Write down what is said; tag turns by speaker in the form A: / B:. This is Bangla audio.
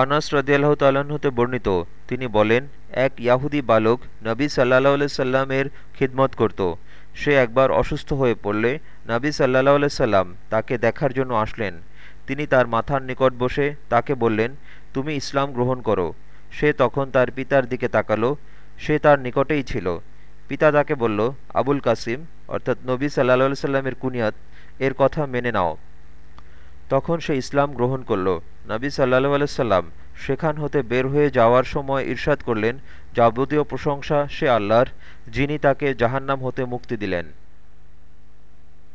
A: আনাস রদিয়াল্লাহ তাল্লাহতে বর্ণিত, তিনি বলেন, এক ইয়াহুদি বালক নবী সাল্লাহ সাল্লামের খিদমত করত। সে একবার অসুস্থ হয়ে পড়লে নবী সাল্লাহ সাল্লাম তাকে দেখার জন্য আসলেন। তিনি তার মাথার নিকট বসে তাকে বললেন, তুমি ইসলাম গ্রহণ করো। সে তখন তার পিতার দিকে তাকালো, সে তার নিকটেই ছিল। পিতা তাকে বলল, আবুল কাসিম, অর্থাৎ নবী সাল্লাহ সাল্লামের কুনিয়াত, এর কথা মেনে নাও। তখন সে ইসলাম গ্রহণ করল। নাবী সাল্লা আলাইসাল্লাম সেখান হতে বের হয়ে যাওয়ার সময় ইরশাদ করলেন, যাবতীয় প্রশংসা সে আল্লাহর, যিনি তাকে জাহান্নাম হতে মুক্তি দিলেন।